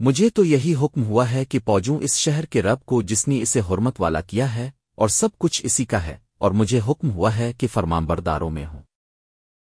مجھے تو یہی حکم ہوا ہے کہ پوجوں اس شہر کے رب کو جس نے اسے حرمت والا کیا ہے اور سب کچھ اسی کا ہے اور مجھے حکم ہوا ہے کہ فرمامبرداروں میں ہوں۔